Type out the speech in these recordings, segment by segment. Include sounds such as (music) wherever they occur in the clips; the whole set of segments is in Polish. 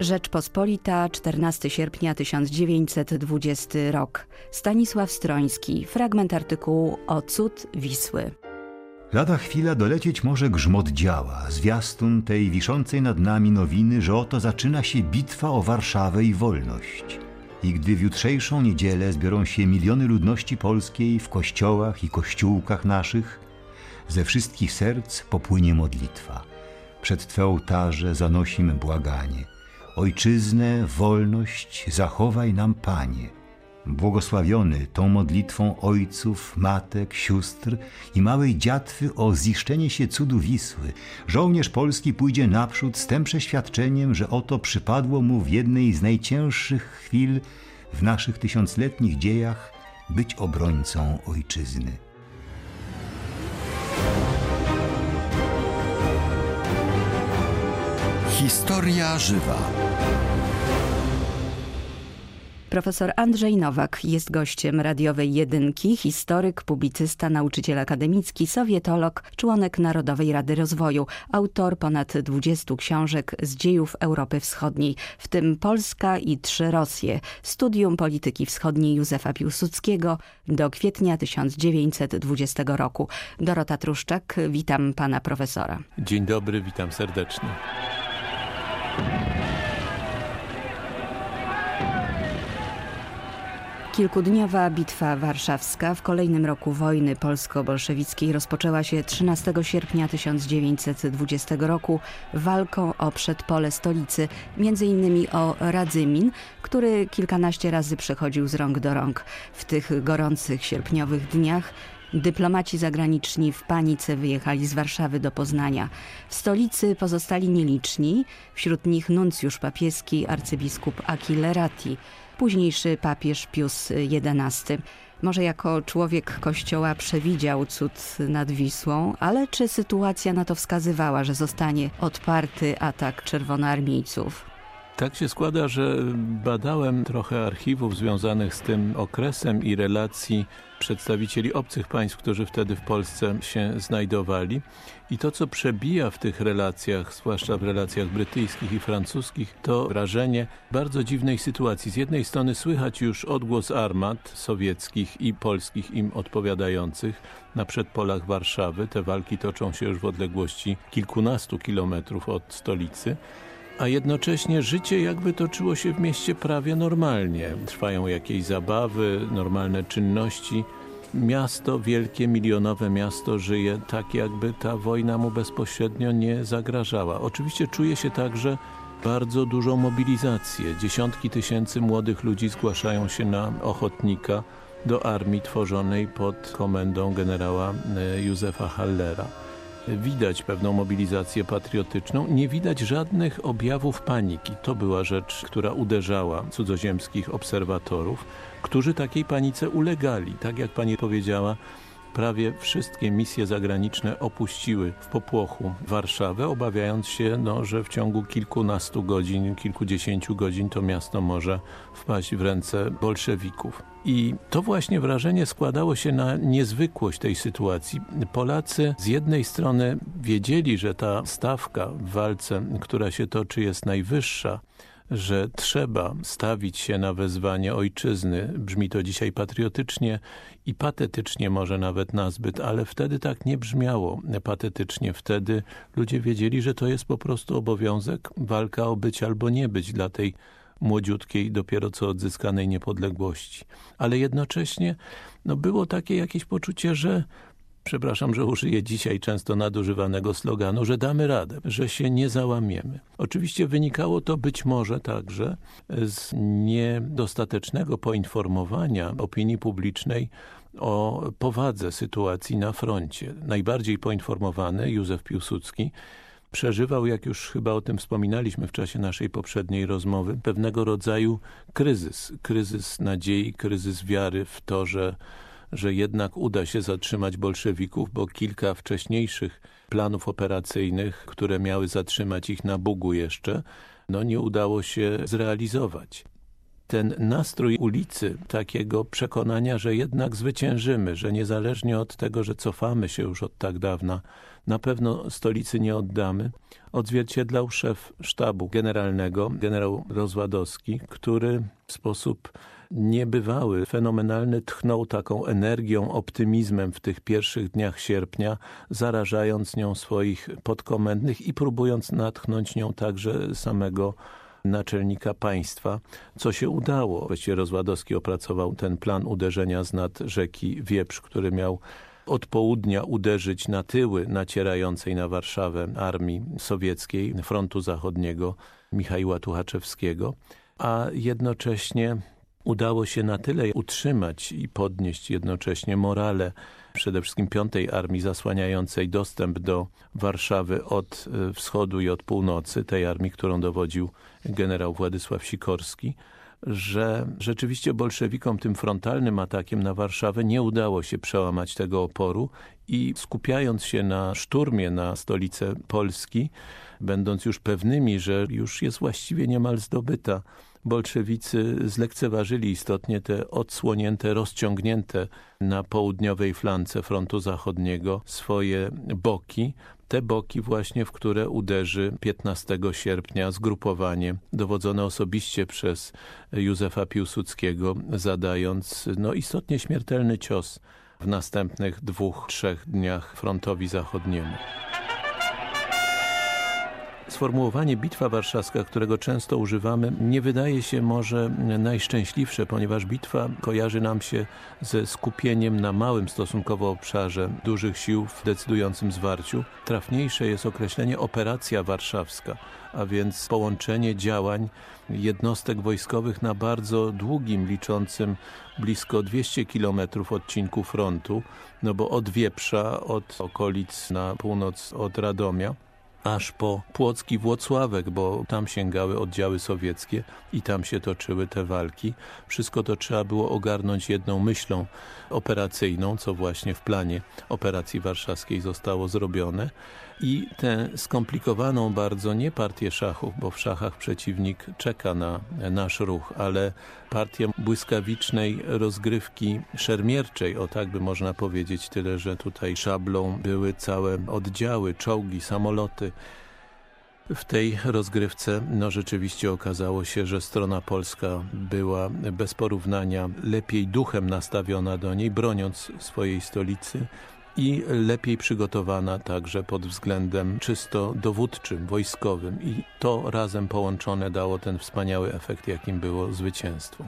Rzeczpospolita, 14 sierpnia 1920 rok. Stanisław Stroński, fragment artykułu o cud Wisły. Lada chwila dolecieć może grzmot działa, zwiastun tej wiszącej nad nami nowiny, że oto zaczyna się bitwa o Warszawę i wolność. I gdy w jutrzejszą niedzielę zbiorą się miliony ludności polskiej w kościołach i kościółkach naszych, ze wszystkich serc popłynie modlitwa. Przed Twe ołtarze zanosimy błaganie. Ojczyznę, wolność zachowaj nam, Panie. Błogosławiony tą modlitwą ojców, matek, sióstr i małej dziatwy o ziszczenie się cudu Wisły, żołnierz polski pójdzie naprzód z tym przeświadczeniem, że oto przypadło mu w jednej z najcięższych chwil w naszych tysiącletnich dziejach być obrońcą ojczyzny. Historia żywa. Profesor Andrzej Nowak jest gościem radiowej jedynki, historyk, publicysta, nauczyciel akademicki, sowietolog, członek Narodowej Rady Rozwoju, autor ponad 20 książek z dziejów Europy Wschodniej, w tym Polska i trzy Rosje, studium polityki wschodniej Józefa Piłsudskiego do kwietnia 1920 roku. Dorota Truszczak, witam pana profesora. Dzień dobry, witam serdecznie. Kilkudniowa bitwa warszawska w kolejnym roku wojny polsko-bolszewickiej rozpoczęła się 13 sierpnia 1920 roku walką o przedpole stolicy, innymi o Radzymin, który kilkanaście razy przechodził z rąk do rąk. W tych gorących sierpniowych dniach Dyplomaci zagraniczni w panice wyjechali z Warszawy do Poznania. W stolicy pozostali nieliczni, wśród nich nuncjusz papieski arcybiskup Achille Ratti, późniejszy papież Pius XI. Może jako człowiek kościoła przewidział cud nad Wisłą, ale czy sytuacja na to wskazywała, że zostanie odparty atak czerwonoarmijców? Tak się składa, że badałem trochę archiwów związanych z tym okresem i relacji przedstawicieli obcych państw, którzy wtedy w Polsce się znajdowali. I to, co przebija w tych relacjach, zwłaszcza w relacjach brytyjskich i francuskich, to wrażenie bardzo dziwnej sytuacji. Z jednej strony słychać już odgłos armat sowieckich i polskich im odpowiadających na przedpolach Warszawy. Te walki toczą się już w odległości kilkunastu kilometrów od stolicy a jednocześnie życie jakby toczyło się w mieście prawie normalnie. Trwają jakieś zabawy, normalne czynności. Miasto, wielkie, milionowe miasto żyje tak, jakby ta wojna mu bezpośrednio nie zagrażała. Oczywiście czuje się także bardzo dużą mobilizację. Dziesiątki tysięcy młodych ludzi zgłaszają się na ochotnika do armii tworzonej pod komendą generała e, Józefa Hallera widać pewną mobilizację patriotyczną, nie widać żadnych objawów paniki. To była rzecz, która uderzała cudzoziemskich obserwatorów, którzy takiej panice ulegali. Tak jak pani powiedziała, prawie wszystkie misje zagraniczne opuściły w popłochu Warszawę, obawiając się, no, że w ciągu kilkunastu godzin, kilkudziesięciu godzin to miasto może wpaść w ręce bolszewików. I to właśnie wrażenie składało się na niezwykłość tej sytuacji. Polacy z jednej strony wiedzieli, że ta stawka w walce, która się toczy jest najwyższa, że trzeba stawić się na wezwanie ojczyzny. Brzmi to dzisiaj patriotycznie i patetycznie może nawet nazbyt, ale wtedy tak nie brzmiało patetycznie. Wtedy ludzie wiedzieli, że to jest po prostu obowiązek, walka o być albo nie być dla tej młodziutkiej, dopiero co odzyskanej niepodległości. Ale jednocześnie no, było takie jakieś poczucie, że przepraszam, że użyję dzisiaj często nadużywanego sloganu, że damy radę, że się nie załamiemy. Oczywiście wynikało to być może także z niedostatecznego poinformowania opinii publicznej o powadze sytuacji na froncie. Najbardziej poinformowany Józef Piłsudski przeżywał, jak już chyba o tym wspominaliśmy w czasie naszej poprzedniej rozmowy, pewnego rodzaju kryzys. Kryzys nadziei, kryzys wiary w to, że że jednak uda się zatrzymać bolszewików, bo kilka wcześniejszych planów operacyjnych, które miały zatrzymać ich na Bugu jeszcze, no nie udało się zrealizować. ten nastrój ulicy, takiego przekonania, że jednak zwyciężymy, że niezależnie od tego, że cofamy się już od tak dawna, na pewno stolicy nie oddamy, odzwierciedlał szef sztabu generalnego, generał Rozładowski, który w sposób niebywały, fenomenalny tchnął taką energią, optymizmem w tych pierwszych dniach sierpnia, zarażając nią swoich podkomendnych i próbując natchnąć nią także samego naczelnika państwa, co się udało. Właściwie Rozładowski opracował ten plan uderzenia z nad rzeki Wieprz, który miał od południa uderzyć na tyły nacierającej na Warszawę armii sowieckiej, frontu zachodniego Michaiła Tuchaczewskiego, a jednocześnie udało się na tyle utrzymać i podnieść jednocześnie morale przede wszystkim piątej armii zasłaniającej dostęp do Warszawy od e, wschodu i od północy, tej armii, którą dowodził generał Władysław Sikorski, że rzeczywiście bolszewikom tym frontalnym atakiem na Warszawę nie udało się przełamać tego oporu i skupiając się na szturmie na stolicę Polski, będąc już pewnymi, że już jest właściwie niemal zdobyta, bolszewicy zlekceważyli istotnie te odsłonięte, rozciągnięte na południowej flance frontu zachodniego swoje boki, te boki właśnie, w które uderzy 15 sierpnia zgrupowanie dowodzone osobiście przez Józefa Piłsudskiego, zadając no, istotnie śmiertelny cios w następnych dwóch, trzech dniach frontowi zachodniemu. Sformułowanie Bitwa Warszawska, którego często używamy, nie wydaje się może najszczęśliwsze, ponieważ bitwa kojarzy nam się ze skupieniem na małym stosunkowo obszarze dużych sił w decydującym zwarciu. Trafniejsze jest określenie operacja warszawska, a więc połączenie działań jednostek wojskowych na bardzo długim, liczącym blisko 200 kilometrów odcinku frontu, no bo od Wieprza, od okolic na północ od Radomia, aż po Płocki Włocławek, bo tam sięgały oddziały sowieckie i tam się toczyły te walki. Wszystko to trzeba było ogarnąć jedną myślą operacyjną, co właśnie w planie operacji warszawskiej zostało zrobione i tę skomplikowaną bardzo nie partię szachów, bo w szachach przeciwnik czeka na nasz ruch, ale partię błyskawicznej rozgrywki szermierczej, o tak by można powiedzieć, tyle że tutaj szablą były całe oddziały, czołgi, samoloty. W tej rozgrywce no rzeczywiście okazało się, że strona polska była bez porównania lepiej duchem nastawiona do niej, broniąc swojej stolicy, i lepiej przygotowana także pod względem czysto dowódczym, wojskowym i to razem połączone dało ten wspaniały efekt, jakim było zwycięstwo.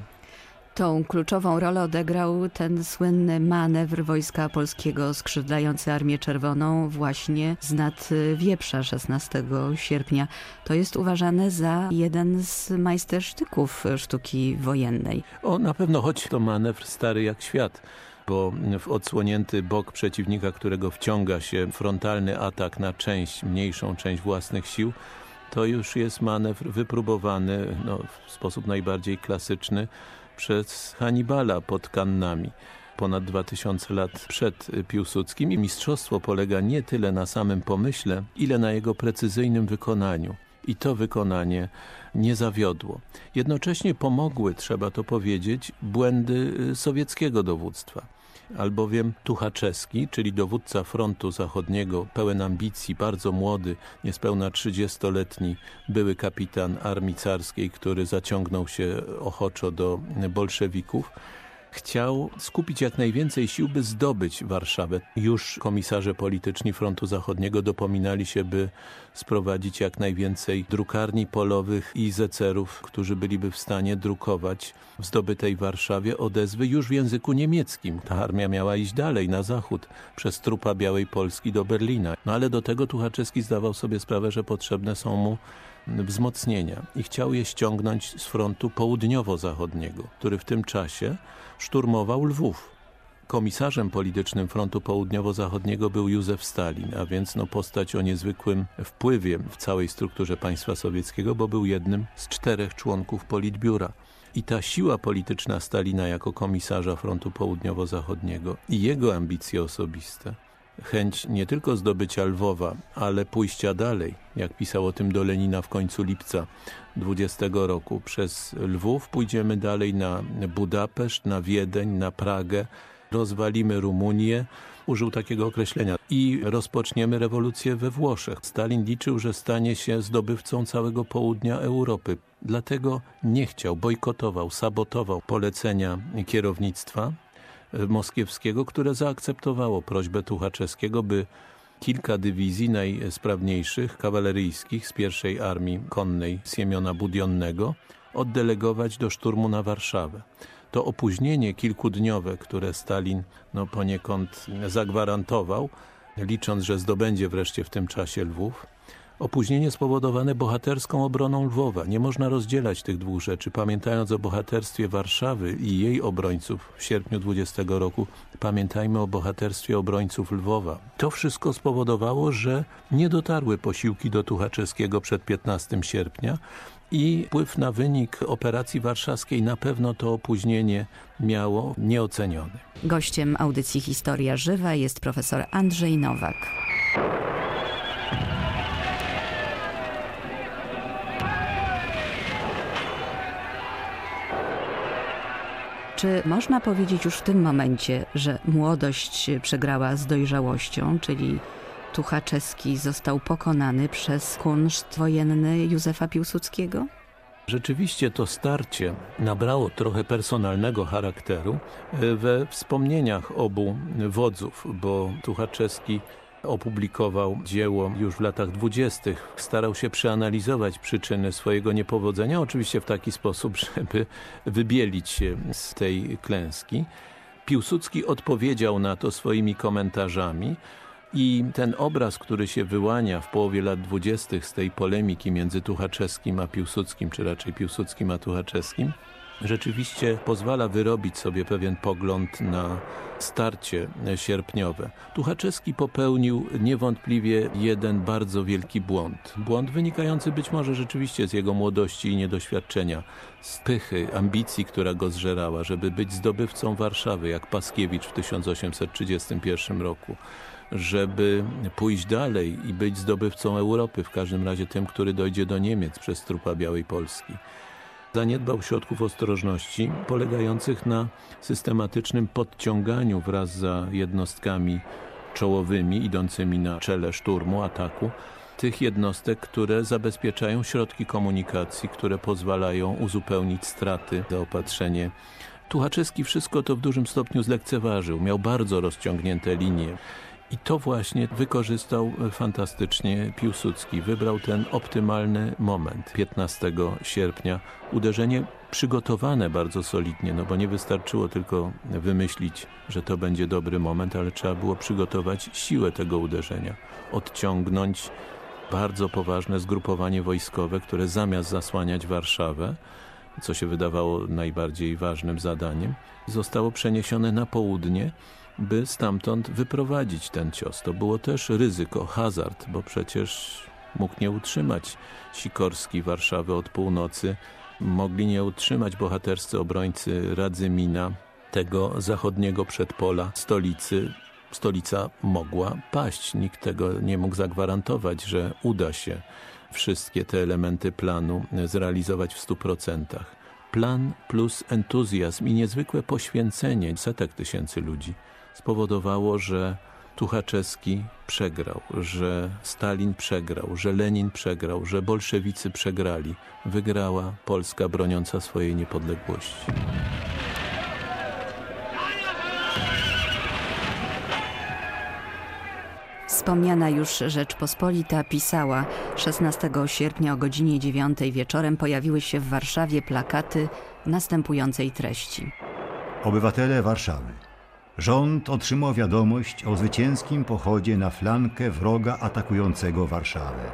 Tą kluczową rolę odegrał ten słynny manewr Wojska Polskiego skrzydlający Armię Czerwoną właśnie z nad Wieprza 16 sierpnia. To jest uważane za jeden z majstersztyków sztuki wojennej. O, na pewno, choć to manewr stary jak świat bo w odsłonięty bok przeciwnika, którego wciąga się frontalny atak na część, mniejszą część własnych sił, to już jest manewr wypróbowany no, w sposób najbardziej klasyczny przez Hannibala pod Kannami ponad 2000 lat przed Piłsudskim i mistrzostwo polega nie tyle na samym pomyśle, ile na jego precyzyjnym wykonaniu. I to wykonanie nie zawiodło. Jednocześnie pomogły, trzeba to powiedzieć, błędy sowieckiego dowództwa albowiem Tuchaczewski, czyli dowódca frontu zachodniego, pełen ambicji, bardzo młody, niespełna 30-letni były kapitan armii carskiej, który zaciągnął się ochoczo do bolszewików, chciał skupić jak najwięcej sił, by zdobyć Warszawę. Już komisarze polityczni frontu zachodniego dopominali się, by sprowadzić jak najwięcej drukarni polowych i zecerów, którzy byliby w stanie drukować w zdobytej Warszawie odezwy już w języku niemieckim. Ta armia miała iść dalej, na zachód, przez trupa Białej Polski do Berlina. No ale do tego Tuchaczewski zdawał sobie sprawę, że potrzebne są mu wzmocnienia i chciał je ściągnąć z frontu południowo-zachodniego, który w tym czasie szturmował Lwów. Komisarzem politycznym frontu południowo-zachodniego był Józef Stalin, a więc no, postać o niezwykłym wpływie w całej strukturze państwa sowieckiego, bo był jednym z czterech członków Politbiura. I ta siła polityczna Stalina jako komisarza frontu południowo-zachodniego i jego ambicje osobiste chęć nie tylko zdobycia Lwowa, ale pójścia dalej, jak pisał o tym do Lenina w końcu lipca 20 roku. Przez Lwów pójdziemy dalej na Budapeszt, na Wiedeń, na Pragę, rozwalimy Rumunię, użył takiego określenia i rozpoczniemy rewolucję we Włoszech. Stalin liczył, że stanie się zdobywcą całego południa Europy. Dlatego nie chciał, bojkotował, sabotował polecenia kierownictwa moskiewskiego, które zaakceptowało prośbę Tuchaczewskiego, by kilka dywizji najsprawniejszych, kawaleryjskich z pierwszej armii konnej Siemiona Budionnego oddelegować do szturmu na Warszawę. To opóźnienie kilkudniowe, które Stalin no, poniekąd zagwarantował, licząc, że zdobędzie wreszcie w tym czasie Lwów, Opóźnienie spowodowane bohaterską obroną Lwowa. Nie można rozdzielać tych dwóch rzeczy. Pamiętając o bohaterstwie Warszawy i jej obrońców w sierpniu 20 roku, pamiętajmy o bohaterstwie obrońców Lwowa. To wszystko spowodowało, że nie dotarły posiłki do Tuchaczewskiego przed 15 sierpnia i wpływ na wynik operacji warszawskiej na pewno to opóźnienie miało nieoceniony. Gościem audycji Historia Żywa jest profesor Andrzej Nowak. Czy można powiedzieć już w tym momencie, że młodość przegrała z dojrzałością, czyli Tuchaczewski został pokonany przez kunszt wojenny Józefa Piłsudskiego? Rzeczywiście to starcie nabrało trochę personalnego charakteru we wspomnieniach obu wodzów, bo Tuchaczewski opublikował dzieło już w latach dwudziestych. Starał się przeanalizować przyczyny swojego niepowodzenia, oczywiście w taki sposób, (laughs) żeby wybielić się z tej klęski. Piłsudski odpowiedział na to swoimi komentarzami i ten obraz, który się wyłania w połowie lat dwudziestych z tej polemiki między Tuchaczewskim a Piłsudskim, czy raczej Piłsudskim a Tuchaczewskim, rzeczywiście pozwala wyrobić sobie pewien pogląd na starcie sierpniowe. Tuchaczewski popełnił niewątpliwie jeden bardzo wielki błąd. Błąd wynikający być może rzeczywiście z jego młodości i niedoświadczenia, z pychy, ambicji, która go zżerała, żeby być zdobywcą Warszawy, jak Paskiewicz w 1831 roku żeby pójść dalej i być zdobywcą Europy, w każdym razie tym, który dojdzie do Niemiec przez trupa Białej Polski zaniedbał środków ostrożności polegających na systematycznym podciąganiu wraz za jednostkami czołowymi idącymi na czele szturmu, ataku tych jednostek, które zabezpieczają środki komunikacji, które pozwalają uzupełnić straty, zaopatrzenie. Tuchaczewski wszystko to w dużym stopniu zlekceważył. Miał bardzo rozciągnięte linie. I to właśnie wykorzystał fantastycznie Piłsudski. Wybrał ten optymalny moment 15 sierpnia. Uderzenie przygotowane bardzo solidnie, no bo nie wystarczyło tylko wymyślić, że to będzie dobry moment, ale trzeba było przygotować siłę tego uderzenia. Odciągnąć bardzo poważne zgrupowanie wojskowe, które zamiast zasłaniać Warszawę, co się wydawało najbardziej ważnym zadaniem, zostało przeniesione na południe, by stamtąd wyprowadzić ten cios. To było też ryzyko, hazard, bo przecież mógł nie utrzymać Sikorski Warszawy od północy, mogli nie utrzymać bohaterscy obrońcy Radzymina, tego zachodniego przedpola stolicy. Stolica mogła paść, nikt tego nie mógł zagwarantować, że uda się wszystkie te elementy planu zrealizować w stu procentach. Plan plus entuzjazm i niezwykłe poświęcenie setek tysięcy ludzi spowodowało, że Tuchaczewski przegrał, że Stalin przegrał, że Lenin przegrał, że bolszewicy przegrali. Wygrała Polska broniąca swojej niepodległości. Wspomniana już Rzeczpospolita pisała 16 sierpnia o godzinie 9 wieczorem pojawiły się w Warszawie plakaty następującej treści. Obywatele Warszawy Rząd otrzymał wiadomość o zwycięskim pochodzie na flankę wroga atakującego Warszawę.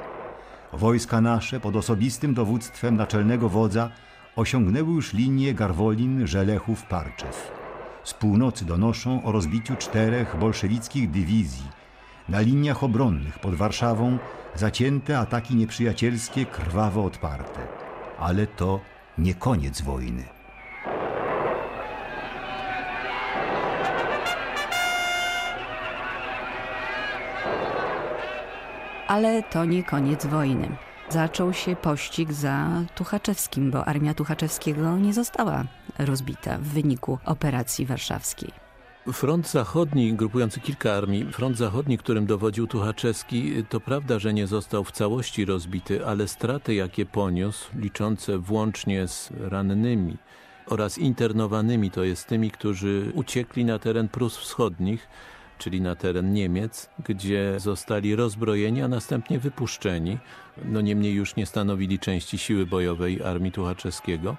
Wojska nasze pod osobistym dowództwem naczelnego wodza osiągnęły już linię Garwolin, Żelechów, Parczew. Z północy donoszą o rozbiciu czterech bolszewickich dywizji. Na liniach obronnych pod Warszawą zacięte ataki nieprzyjacielskie krwawo odparte. Ale to nie koniec wojny. Ale to nie koniec wojny. Zaczął się pościg za Tuchaczewskim, bo armia Tuchaczewskiego nie została rozbita w wyniku operacji warszawskiej. Front Zachodni, grupujący kilka armii, front zachodni, którym dowodził Tuchaczewski, to prawda, że nie został w całości rozbity, ale straty, jakie poniósł, liczące włącznie z rannymi oraz internowanymi, to jest tymi, którzy uciekli na teren Prus Wschodnich, czyli na teren Niemiec, gdzie zostali rozbrojeni, a następnie wypuszczeni. No niemniej już nie stanowili części siły bojowej armii Tuchaczewskiego.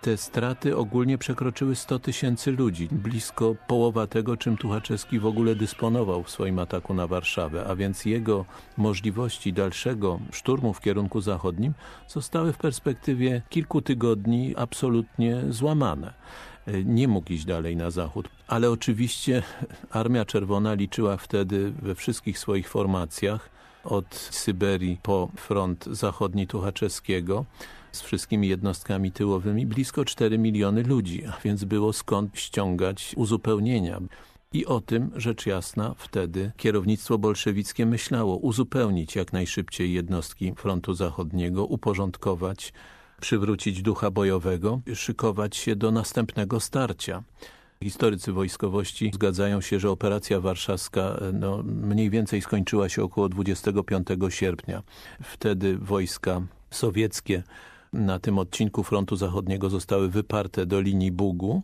Te straty ogólnie przekroczyły 100 tysięcy ludzi, blisko połowa tego, czym Tuchaczewski w ogóle dysponował w swoim ataku na Warszawę, a więc jego możliwości dalszego szturmu w kierunku zachodnim zostały w perspektywie kilku tygodni absolutnie złamane nie mógł iść dalej na zachód. Ale oczywiście Armia Czerwona liczyła wtedy we wszystkich swoich formacjach od Syberii po front zachodni Tuchaczewskiego z wszystkimi jednostkami tyłowymi blisko 4 miliony ludzi, a więc było skąd ściągać uzupełnienia. I o tym, rzecz jasna, wtedy kierownictwo bolszewickie myślało uzupełnić jak najszybciej jednostki frontu zachodniego, uporządkować przywrócić ducha bojowego, szykować się do następnego starcia. Historycy wojskowości zgadzają się, że operacja warszawska no, mniej więcej skończyła się około 25 sierpnia. Wtedy wojska sowieckie na tym odcinku frontu zachodniego zostały wyparte do linii Bugu,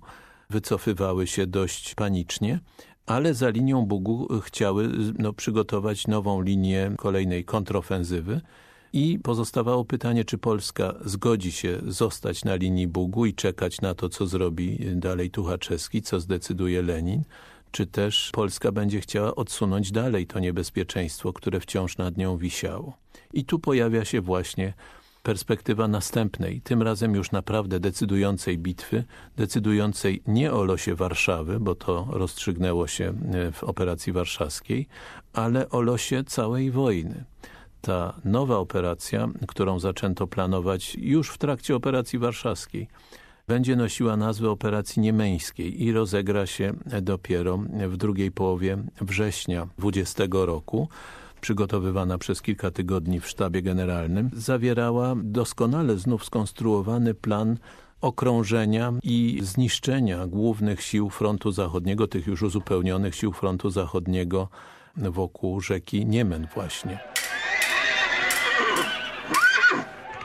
wycofywały się dość panicznie, ale za linią Bugu chciały no, przygotować nową linię kolejnej kontrofensywy. I pozostawało pytanie, czy Polska zgodzi się zostać na linii Bugu i czekać na to, co zrobi dalej Tuchaczewski, co zdecyduje Lenin, czy też Polska będzie chciała odsunąć dalej to niebezpieczeństwo, które wciąż nad nią wisiało. I tu pojawia się właśnie perspektywa następnej, tym razem już naprawdę decydującej bitwy, decydującej nie o losie Warszawy, bo to rozstrzygnęło się w operacji warszawskiej, ale o losie całej wojny ta nowa operacja, którą zaczęto planować już w trakcie operacji warszawskiej, będzie nosiła nazwę operacji niemeńskiej i rozegra się dopiero w drugiej połowie września 20 roku przygotowywana przez kilka tygodni w sztabie generalnym, zawierała doskonale znów skonstruowany plan okrążenia i zniszczenia głównych sił frontu zachodniego, tych już uzupełnionych sił frontu zachodniego wokół rzeki Niemen właśnie.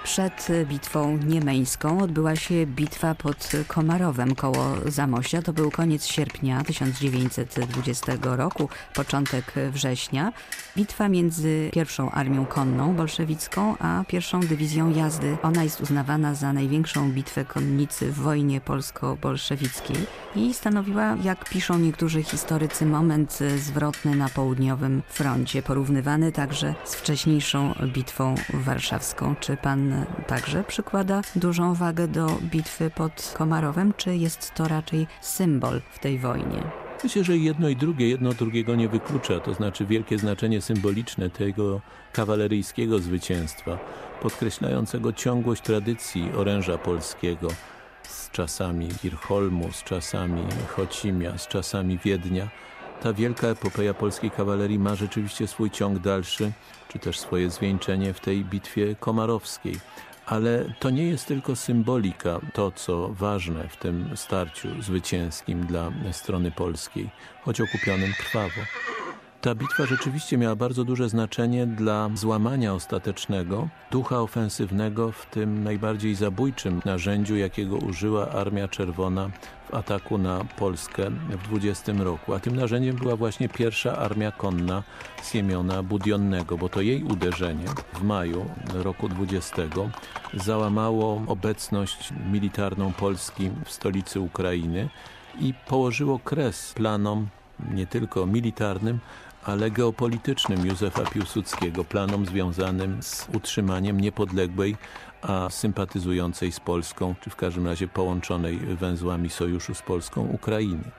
Przed bitwą niemeńską odbyła się bitwa pod Komarowem koło Zamościa. To był koniec sierpnia 1920 roku, początek września. Bitwa między pierwszą armią konną bolszewicką, a pierwszą dywizją jazdy. Ona jest uznawana za największą bitwę konnicy w wojnie polsko-bolszewickiej i stanowiła, jak piszą niektórzy historycy, moment zwrotny na południowym froncie, porównywany także z wcześniejszą bitwą warszawską. Czy pan także przykłada dużą wagę do bitwy pod Komarowem, czy jest to raczej symbol w tej wojnie? Myślę, że jedno i drugie, jedno drugiego nie wyklucza, to znaczy wielkie znaczenie symboliczne tego kawaleryjskiego zwycięstwa, podkreślającego ciągłość tradycji oręża polskiego z czasami Kirchholmu, z czasami Chocimia, z czasami Wiednia. Ta wielka epopeja polskiej kawalerii ma rzeczywiście swój ciąg dalszy, czy też swoje zwieńczenie w tej bitwie komarowskiej. Ale to nie jest tylko symbolika, to co ważne w tym starciu zwycięskim dla strony polskiej, choć okupionym krwawo. Ta bitwa rzeczywiście miała bardzo duże znaczenie dla złamania ostatecznego ducha ofensywnego w tym najbardziej zabójczym narzędziu, jakiego użyła Armia Czerwona w ataku na Polskę w 20 roku. A tym narzędziem była właśnie pierwsza armia konna Siemiona Budionnego, bo to jej uderzenie w maju roku 20 załamało obecność militarną Polski w stolicy Ukrainy i położyło kres planom nie tylko militarnym, ale geopolitycznym Józefa Piłsudskiego, planom związanym z utrzymaniem niepodległej, a sympatyzującej z Polską, czy w każdym razie połączonej węzłami sojuszu z Polską Ukrainy.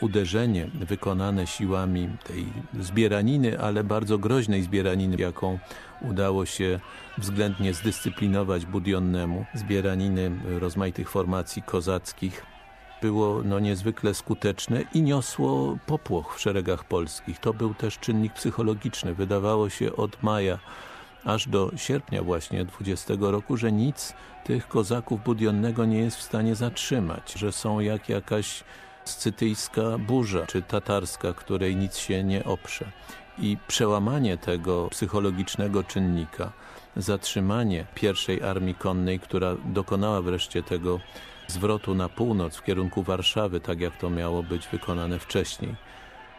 Uderzenie wykonane siłami tej zbieraniny, ale bardzo groźnej zbieraniny, jaką udało się względnie zdyscyplinować Budionnemu, zbieraniny rozmaitych formacji kozackich, było no, niezwykle skuteczne i niosło popłoch w szeregach polskich. To był też czynnik psychologiczny. Wydawało się od maja aż do sierpnia właśnie 20 roku, że nic tych kozaków Budionnego nie jest w stanie zatrzymać, że są jak jakaś scytyjska burza, czy tatarska, której nic się nie oprze. I przełamanie tego psychologicznego czynnika, zatrzymanie pierwszej armii konnej, która dokonała wreszcie tego zwrotu na północ w kierunku Warszawy, tak jak to miało być wykonane wcześniej.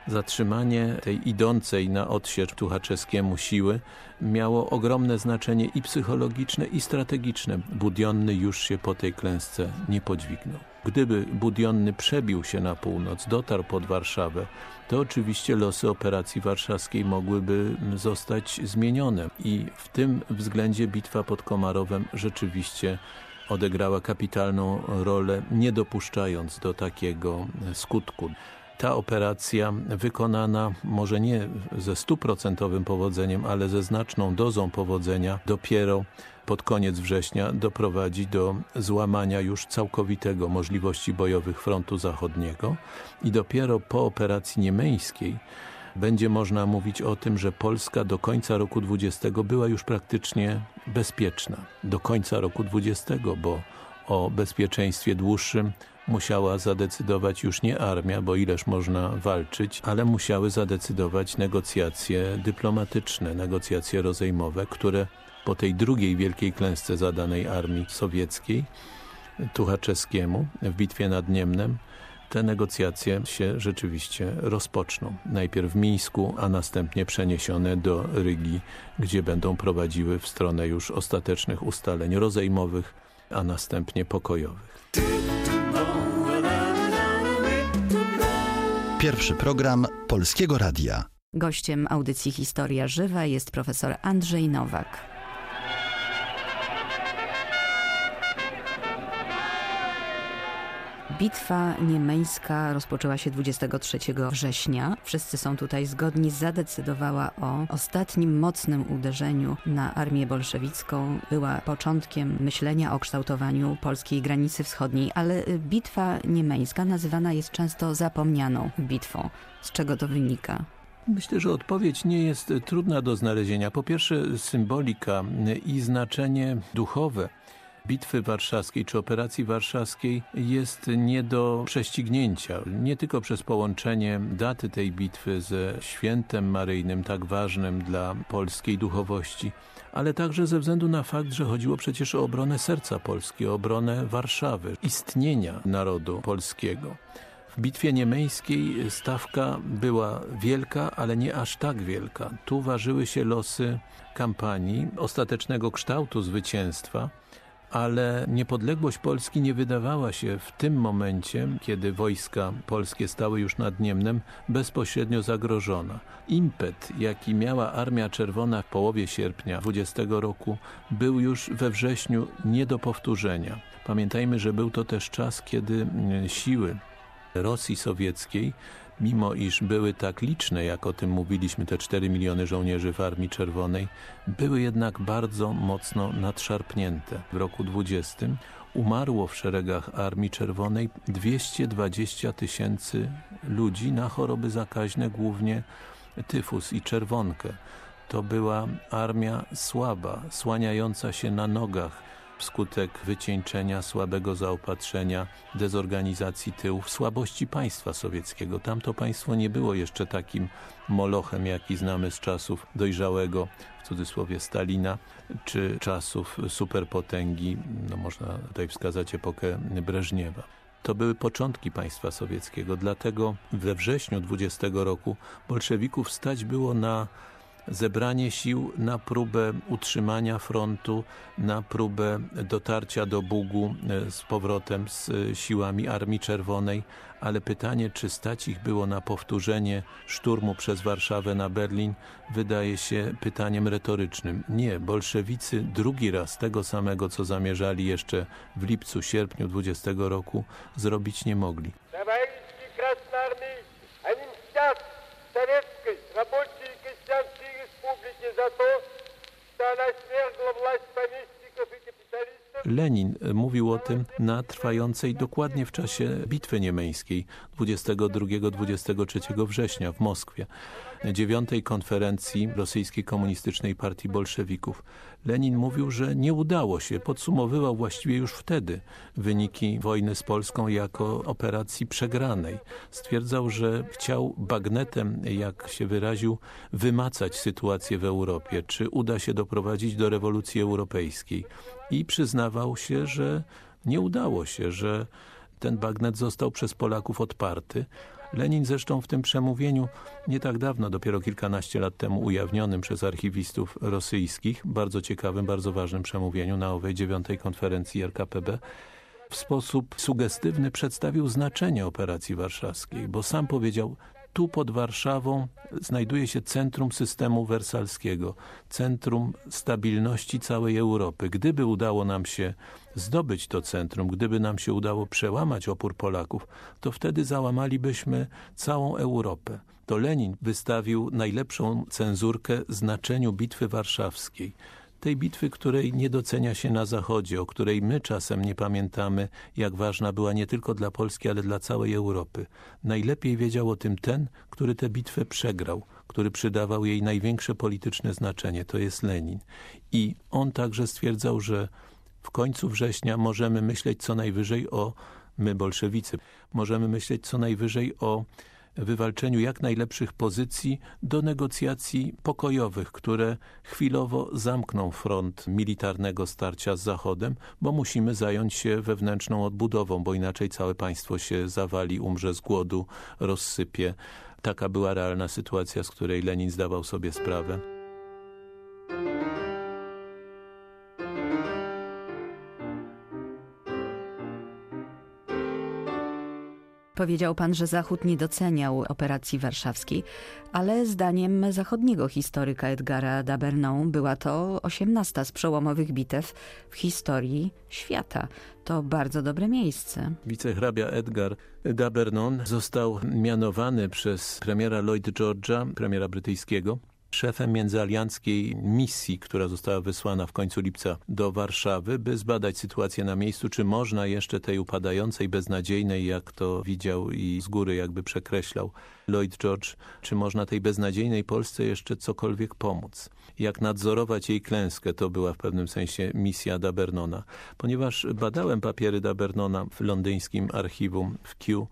Zatrzymanie tej idącej na odsiecz Tuchaczeskiemu siły miało ogromne znaczenie i psychologiczne, i strategiczne. Budionny już się po tej klęsce nie podźwignął. Gdyby Budionny przebił się na północ, dotarł pod Warszawę, to oczywiście losy operacji warszawskiej mogłyby zostać zmienione i w tym względzie bitwa pod Komarowem rzeczywiście odegrała kapitalną rolę, nie dopuszczając do takiego skutku. Ta operacja wykonana może nie ze stuprocentowym powodzeniem, ale ze znaczną dozą powodzenia dopiero pod koniec września doprowadzi do złamania już całkowitego możliwości bojowych frontu zachodniego i dopiero po operacji niemeńskiej będzie można mówić o tym, że Polska do końca roku 20 była już praktycznie bezpieczna. Do końca roku 20, bo o bezpieczeństwie dłuższym musiała zadecydować już nie armia, bo ileż można walczyć, ale musiały zadecydować negocjacje dyplomatyczne, negocjacje rozejmowe, które po tej drugiej wielkiej klęsce zadanej armii sowieckiej Tuchaczeskiemu w bitwie nad Niemnem te negocjacje się rzeczywiście rozpoczną. Najpierw w Mińsku, a następnie przeniesione do Rygi, gdzie będą prowadziły w stronę już ostatecznych ustaleń rozejmowych, a następnie pokojowych. Pierwszy program Polskiego Radia. Gościem audycji Historia Żywa jest profesor Andrzej Nowak. Bitwa niemeńska rozpoczęła się 23 września. Wszyscy są tutaj zgodni. Zadecydowała o ostatnim mocnym uderzeniu na armię bolszewicką. Była początkiem myślenia o kształtowaniu polskiej granicy wschodniej, ale bitwa niemeńska nazywana jest często zapomnianą bitwą. Z czego to wynika? Myślę, że odpowiedź nie jest trudna do znalezienia. Po pierwsze symbolika i znaczenie duchowe Bitwy Warszawskiej czy Operacji Warszawskiej jest nie do prześcignięcia. Nie tylko przez połączenie daty tej bitwy ze świętem maryjnym, tak ważnym dla polskiej duchowości, ale także ze względu na fakt, że chodziło przecież o obronę serca Polski, o obronę Warszawy, istnienia narodu polskiego. W bitwie niemeńskiej stawka była wielka, ale nie aż tak wielka. Tu ważyły się losy kampanii, ostatecznego kształtu zwycięstwa, ale niepodległość Polski nie wydawała się w tym momencie, kiedy wojska polskie stały już nad Niemnem, bezpośrednio zagrożona. Impet, jaki miała Armia Czerwona w połowie sierpnia 20 roku, był już we wrześniu nie do powtórzenia. Pamiętajmy, że był to też czas, kiedy mm, siły Rosji Sowieckiej mimo iż były tak liczne, jak o tym mówiliśmy, te 4 miliony żołnierzy w Armii Czerwonej, były jednak bardzo mocno nadszarpnięte. W roku 20 umarło w szeregach Armii Czerwonej 220 tysięcy ludzi na choroby zakaźne, głównie tyfus i czerwonkę. To była armia słaba, słaniająca się na nogach, wskutek wycieńczenia, słabego zaopatrzenia, dezorganizacji tyłów, słabości państwa sowieckiego. Tamto państwo nie było jeszcze takim molochem, jaki znamy z czasów dojrzałego, w cudzysłowie Stalina, czy czasów superpotęgi, no można tutaj wskazać epokę Breżniewa. To były początki państwa sowieckiego, dlatego we wrześniu 20 roku bolszewików stać było na zebranie sił na próbę utrzymania frontu, na próbę dotarcia do Bugu e, z powrotem z e, siłami Armii Czerwonej, ale pytanie, czy stać ich było na powtórzenie szturmu przez Warszawę na Berlin, wydaje się pytaniem retorycznym. Nie, bolszewicy drugi raz tego samego, co zamierzali jeszcze w lipcu, sierpniu 20 roku, zrobić nie mogli. Sowiecki Krasnarmii, ani mstiat, sowiecki Lenin mówił o tym na trwającej dokładnie w czasie bitwy niemeńskiej 22-23 września w Moskwie, dziewiątej konferencji Rosyjskiej Komunistycznej Partii Bolszewików. Lenin mówił, że nie udało się, podsumowywał właściwie już wtedy wyniki wojny z Polską jako operacji przegranej. Stwierdzał, że chciał bagnetem, jak się wyraził, wymacać sytuację w Europie, czy uda się doprowadzić do rewolucji europejskiej. I przyznawał się, że nie udało się, że ten bagnet został przez Polaków odparty. Lenin zresztą w tym przemówieniu nie tak dawno, dopiero kilkanaście lat temu ujawnionym przez archiwistów rosyjskich, bardzo ciekawym, bardzo ważnym przemówieniu na owej dziewiątej konferencji RKPB, w sposób sugestywny przedstawił znaczenie operacji warszawskiej, bo sam powiedział, tu pod Warszawą znajduje się centrum systemu wersalskiego, centrum stabilności całej Europy. Gdyby udało nam się zdobyć to centrum, gdyby nam się udało przełamać opór Polaków, to wtedy załamalibyśmy całą Europę. To Lenin wystawił najlepszą cenzurkę znaczeniu Bitwy Warszawskiej tej bitwy, której nie docenia się na Zachodzie, o której my czasem nie pamiętamy, jak ważna była nie tylko dla Polski, ale dla całej Europy. Najlepiej wiedział o tym ten, który tę bitwę przegrał, który przydawał jej największe polityczne znaczenie, to jest Lenin. I on także stwierdzał, że w końcu września możemy myśleć co najwyżej o, my bolszewicy, możemy myśleć co najwyżej o wywalczeniu jak najlepszych pozycji do negocjacji pokojowych, które chwilowo zamkną front militarnego starcia z Zachodem, bo musimy zająć się wewnętrzną odbudową, bo inaczej całe państwo się zawali, umrze z głodu, rozsypie. Taka była realna sytuacja, z której Lenin zdawał sobie sprawę. Powiedział pan, że Zachód nie doceniał operacji warszawskiej, ale zdaniem zachodniego historyka Edgara Dabernon była to osiemnasta z przełomowych bitew w historii świata. To bardzo dobre miejsce. Wicehrabia Edgar Dabernon został mianowany przez premiera Lloyd George'a, premiera brytyjskiego, szefem międzyalianckiej misji, która została wysłana w końcu lipca do Warszawy, by zbadać sytuację na miejscu, czy można jeszcze tej upadającej, beznadziejnej, jak to widział i z góry jakby przekreślał Lloyd George, czy można tej beznadziejnej Polsce jeszcze cokolwiek pomóc. Jak nadzorować jej klęskę, to była w pewnym sensie misja Dabernona. Ponieważ badałem papiery Dabernona w londyńskim archiwum w Kew,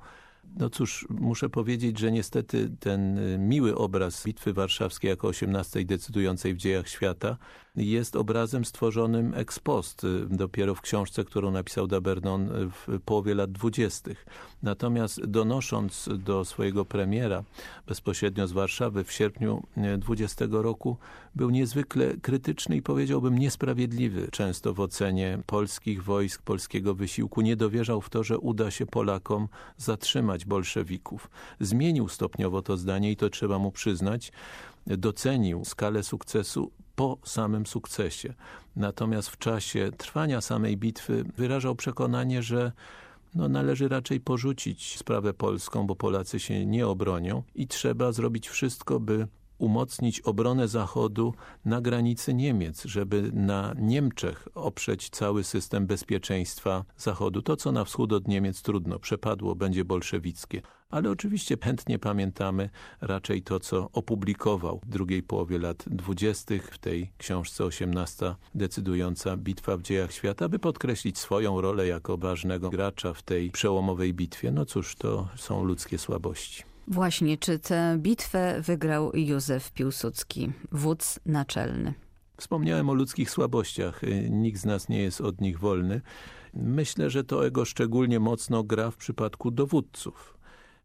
no cóż, muszę powiedzieć, że niestety ten y, miły obraz Bitwy Warszawskiej jako 18 decydującej w dziejach świata jest obrazem stworzonym ex post, y, dopiero w książce, którą napisał Dabernon w połowie lat dwudziestych. Natomiast donosząc do swojego premiera bezpośrednio z Warszawy w sierpniu 20 roku, był niezwykle krytyczny i powiedziałbym niesprawiedliwy często w ocenie polskich wojsk, polskiego wysiłku. Nie dowierzał w to, że uda się Polakom zatrzymać bolszewików. Zmienił stopniowo to zdanie i to trzeba mu przyznać. Docenił skalę sukcesu po samym sukcesie. Natomiast w czasie trwania samej bitwy wyrażał przekonanie, że no, należy raczej porzucić sprawę polską, bo Polacy się nie obronią i trzeba zrobić wszystko, by umocnić obronę Zachodu na granicy Niemiec, żeby na Niemczech oprzeć cały system bezpieczeństwa Zachodu. To, co na wschód od Niemiec trudno, przepadło, będzie bolszewickie. Ale oczywiście chętnie pamiętamy raczej to, co opublikował w drugiej połowie lat dwudziestych w tej książce 18 decydująca bitwa w dziejach świata, by podkreślić swoją rolę jako ważnego gracza w tej przełomowej bitwie. No cóż, to są ludzkie słabości. Właśnie, czy tę bitwę wygrał Józef Piłsudski, wódz naczelny? Wspomniałem o ludzkich słabościach. Nikt z nas nie jest od nich wolny. Myślę, że to ego szczególnie mocno gra w przypadku dowódców.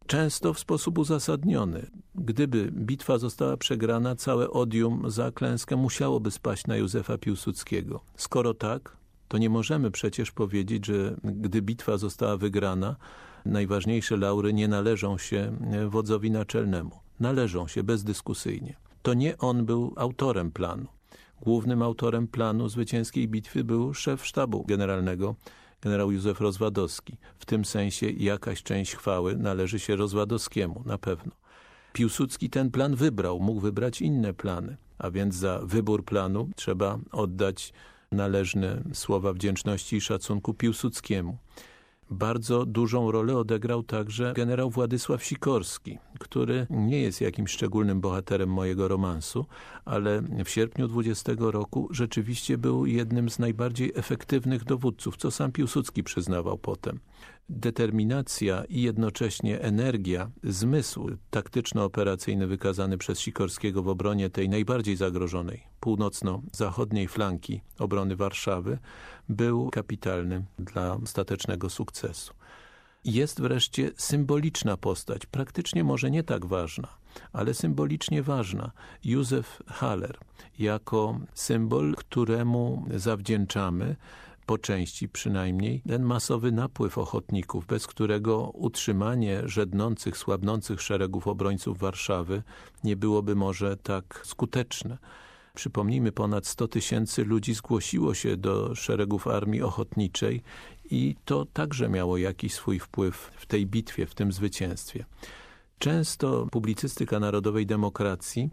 Często w sposób uzasadniony. Gdyby bitwa została przegrana, całe odium za klęskę musiałoby spaść na Józefa Piłsudskiego. Skoro tak, to nie możemy przecież powiedzieć, że gdy bitwa została wygrana, najważniejsze laury nie należą się e, wodzowi naczelnemu. Należą się bezdyskusyjnie. To nie on był autorem planu. Głównym autorem planu zwycięskiej bitwy był szef sztabu generalnego, generał Józef Rozwadowski. W tym sensie jakaś część chwały należy się Rozwadowskiemu, na pewno. Piłsudski ten plan wybrał, mógł wybrać inne plany, a więc za wybór planu trzeba oddać należne słowa wdzięczności i szacunku Piłsudskiemu. Bardzo dużą rolę odegrał także generał Władysław Sikorski, który nie jest jakimś szczególnym bohaterem mojego romansu, ale w sierpniu 20 roku rzeczywiście był jednym z najbardziej efektywnych dowódców, co sam Piłsudski przyznawał potem determinacja i jednocześnie energia, zmysł taktyczno-operacyjny wykazany przez Sikorskiego w obronie tej najbardziej zagrożonej północno-zachodniej flanki obrony Warszawy był kapitalny dla ostatecznego sukcesu. Jest wreszcie symboliczna postać, praktycznie może nie tak ważna, ale symbolicznie ważna. Józef Haller, jako symbol, któremu zawdzięczamy po części przynajmniej, ten masowy napływ ochotników, bez którego utrzymanie żednących, słabnących szeregów obrońców Warszawy nie byłoby może tak skuteczne. Przypomnijmy, ponad 100 tysięcy ludzi zgłosiło się do szeregów armii ochotniczej i to także miało jakiś swój wpływ w tej bitwie, w tym zwycięstwie. Często publicystyka narodowej demokracji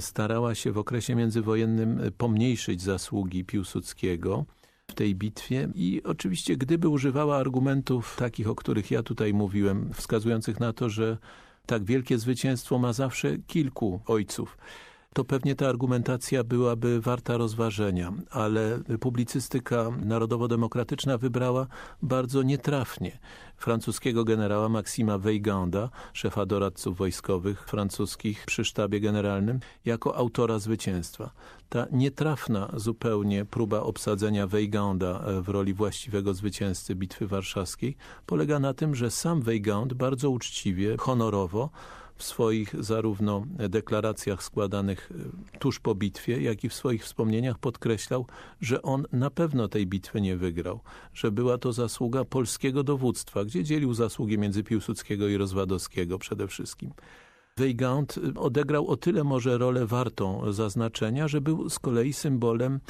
starała się w okresie międzywojennym pomniejszyć zasługi Piłsudskiego, w tej bitwie i oczywiście gdyby używała argumentów takich, o których ja tutaj mówiłem, wskazujących na to, że tak wielkie zwycięstwo ma zawsze kilku ojców, to pewnie ta argumentacja byłaby warta rozważenia, ale publicystyka narodowo-demokratyczna wybrała bardzo nietrafnie francuskiego generała Maksima Weyganda, szefa doradców wojskowych francuskich przy sztabie generalnym, jako autora zwycięstwa. Ta nietrafna zupełnie próba obsadzenia Weyganda w roli właściwego zwycięzcy Bitwy Warszawskiej polega na tym, że sam Weygand bardzo uczciwie, honorowo w swoich zarówno deklaracjach składanych e, tuż po bitwie, jak i w swoich wspomnieniach podkreślał, że on na pewno tej bitwy nie wygrał, że była to zasługa polskiego dowództwa, gdzie dzielił zasługi między Piłsudskiego i Rozwadowskiego przede wszystkim. Weygand e, odegrał o tyle może rolę wartą zaznaczenia, że był z kolei symbolem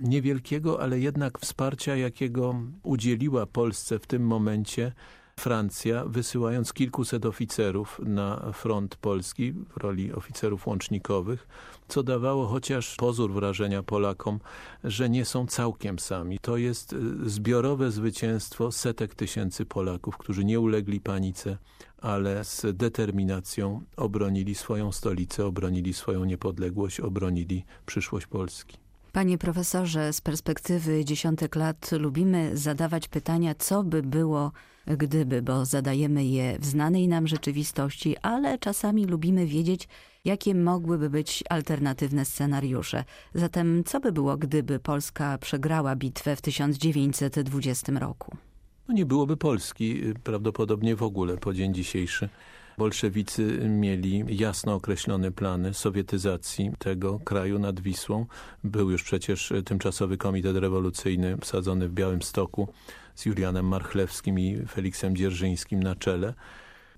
niewielkiego, ale jednak wsparcia, jakiego udzieliła Polsce w tym momencie Francja, wysyłając kilkuset oficerów na front polski w roli oficerów łącznikowych, co dawało chociaż pozór wrażenia Polakom, że nie są całkiem sami. To jest y, zbiorowe zwycięstwo setek tysięcy Polaków, którzy nie ulegli panice, ale z determinacją obronili swoją stolicę, obronili swoją niepodległość, obronili przyszłość Polski. Panie profesorze, z perspektywy dziesiątek lat lubimy zadawać pytania, co by było, gdyby, bo zadajemy je w znanej nam rzeczywistości, ale czasami lubimy wiedzieć, jakie mogłyby być alternatywne scenariusze. Zatem, co by było, gdyby Polska przegrała bitwę w 1920 roku? No nie byłoby Polski prawdopodobnie w ogóle po dzień dzisiejszy bolszewicy mieli jasno określone plany sowietyzacji tego kraju nad Wisłą. Był już przecież tymczasowy komitet rewolucyjny wsadzony w Białym Stoku z Julianem Marchlewskim i Feliksem Dzierżyńskim na czele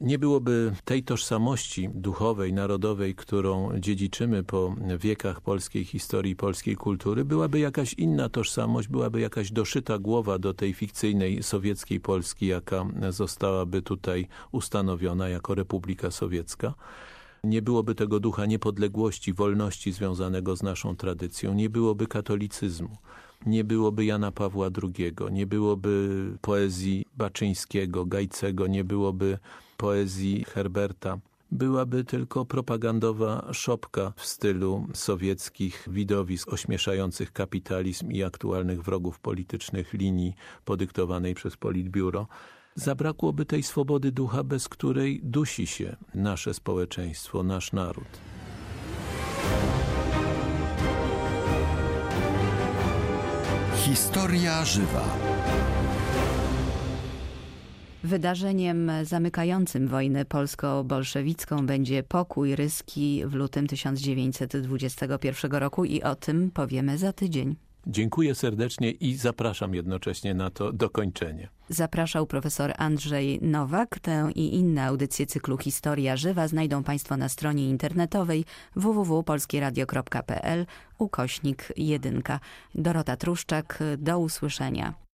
nie byłoby tej tożsamości duchowej, narodowej, którą dziedziczymy po wiekach polskiej historii, polskiej kultury, byłaby jakaś inna tożsamość, byłaby jakaś doszyta głowa do tej fikcyjnej sowieckiej Polski, jaka zostałaby tutaj ustanowiona jako Republika Sowiecka. Nie byłoby tego ducha niepodległości, wolności związanego z naszą tradycją, nie byłoby katolicyzmu nie byłoby Jana Pawła II, nie byłoby poezji Baczyńskiego, Gajcego, nie byłoby poezji Herberta byłaby tylko propagandowa szopka w stylu sowieckich widowisk ośmieszających kapitalizm i aktualnych wrogów politycznych linii podyktowanej przez Politbiuro. Zabrakłoby tej swobody ducha, bez której dusi się nasze społeczeństwo, nasz naród. Historia żywa. Wydarzeniem zamykającym wojnę polsko-bolszewicką będzie pokój ryski w lutym 1921 roku i o tym powiemy za tydzień. Dziękuję serdecznie i zapraszam jednocześnie na to dokończenie. Zapraszał profesor Andrzej Nowak. Tę i inne audycje cyklu Historia Żywa znajdą Państwo na stronie internetowej www.polskieradio.pl ukośnik 1. Dorota Truszczak, do usłyszenia.